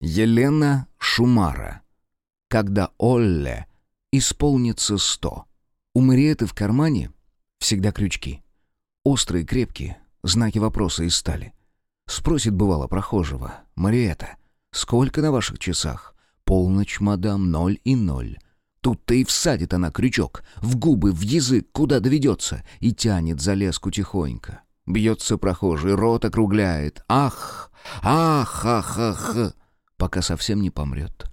Елена Шумара. Когда Олле исполнится сто. У Мариэты в кармане всегда крючки. Острые, крепкие, знаки вопроса из стали. Спросит бывало прохожего. «Мариэта, сколько на ваших часах?» «Полночь, мадам, ноль и ноль». Тут-то и всадит она крючок, в губы, в язык, куда доведется, и тянет за леску тихонько. Бьется прохожий, рот округляет. Ах! Ах! Ах! Ах! Пока совсем не помрет.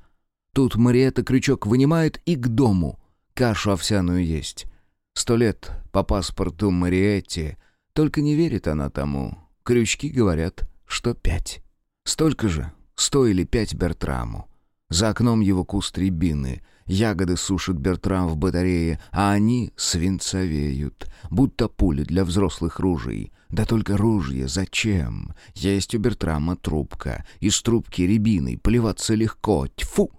Тут Мариэта крючок вынимает и к дому. Кашу овсяную есть. Сто лет по паспорту Мариетте. Только не верит она тому. Крючки говорят, что пять. Столько же, сто или пять Бертраму. За окном его куст рябины — Ягоды сушит Бертрам в батарее, а они свинцовеют, будто пули для взрослых ружей. Да только ружье зачем? Есть у Бертрама трубка. Из трубки рябиной плеваться легко. Тьфу!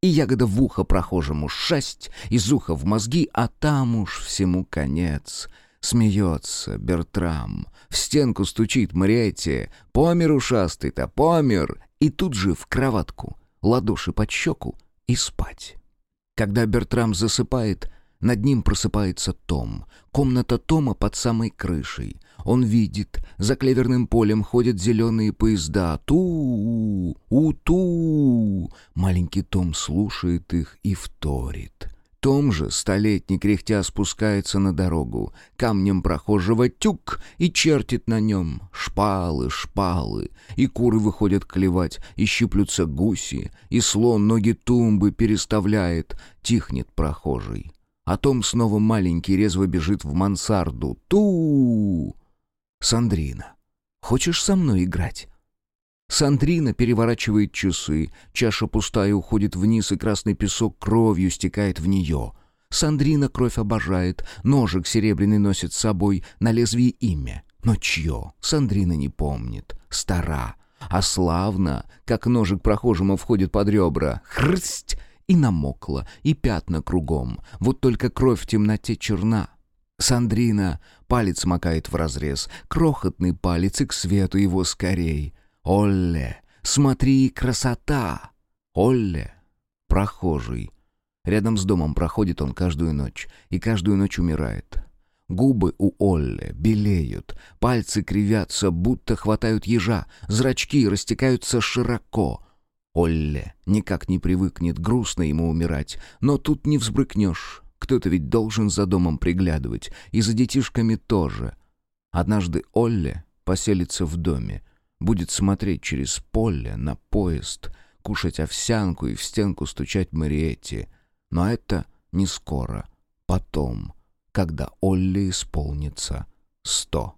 И ягода в ухо прохожему шесть, из уха в мозги, а там уж всему конец. Смеется Бертрам, в стенку стучит Мариетти. «Помер ушастый-то, помер!» И тут же в кроватку, ладоши под щеку и спать. Когда Бертрам засыпает, над ним просыпается Том. Комната Тома под самой крышей. Он видит, за клеверным полем ходят зеленые поезда. Ту-у-ту. Маленький Том слушает их и вторит. Том же, столетний кряхтя, спускается на дорогу. Камнем прохожего тюк и чертит на нем. Шпалы, шпалы. И куры выходят клевать, и щиплются гуси. И слон ноги тумбы переставляет. Тихнет прохожий. А Том снова маленький резво бежит в мансарду. Ту! Сандрина, хочешь со мной играть? Сандрина переворачивает часы, чаша пустая уходит вниз, и красный песок кровью стекает в нее. Сандрина кровь обожает, ножик серебряный носит с собой, на лезвии имя. Но чье? Сандрина не помнит. Стара. А славно, как ножик прохожему входит под ребра. Хрсть! И намокла, и пятна кругом. Вот только кровь в темноте черна. Сандрина палец макает в разрез, крохотный палец и к свету его скорей. Олле, смотри, красота! Олле, прохожий. Рядом с домом проходит он каждую ночь, и каждую ночь умирает. Губы у Олле белеют, пальцы кривятся, будто хватают ежа, зрачки растекаются широко. Олле никак не привыкнет, грустно ему умирать, но тут не взбрыкнешь. Кто-то ведь должен за домом приглядывать, и за детишками тоже. Однажды Олле поселится в доме, будет смотреть через поле на поезд, кушать овсянку и в стенку стучать Мариетти. Но это не скоро, потом, когда Олли исполнится сто.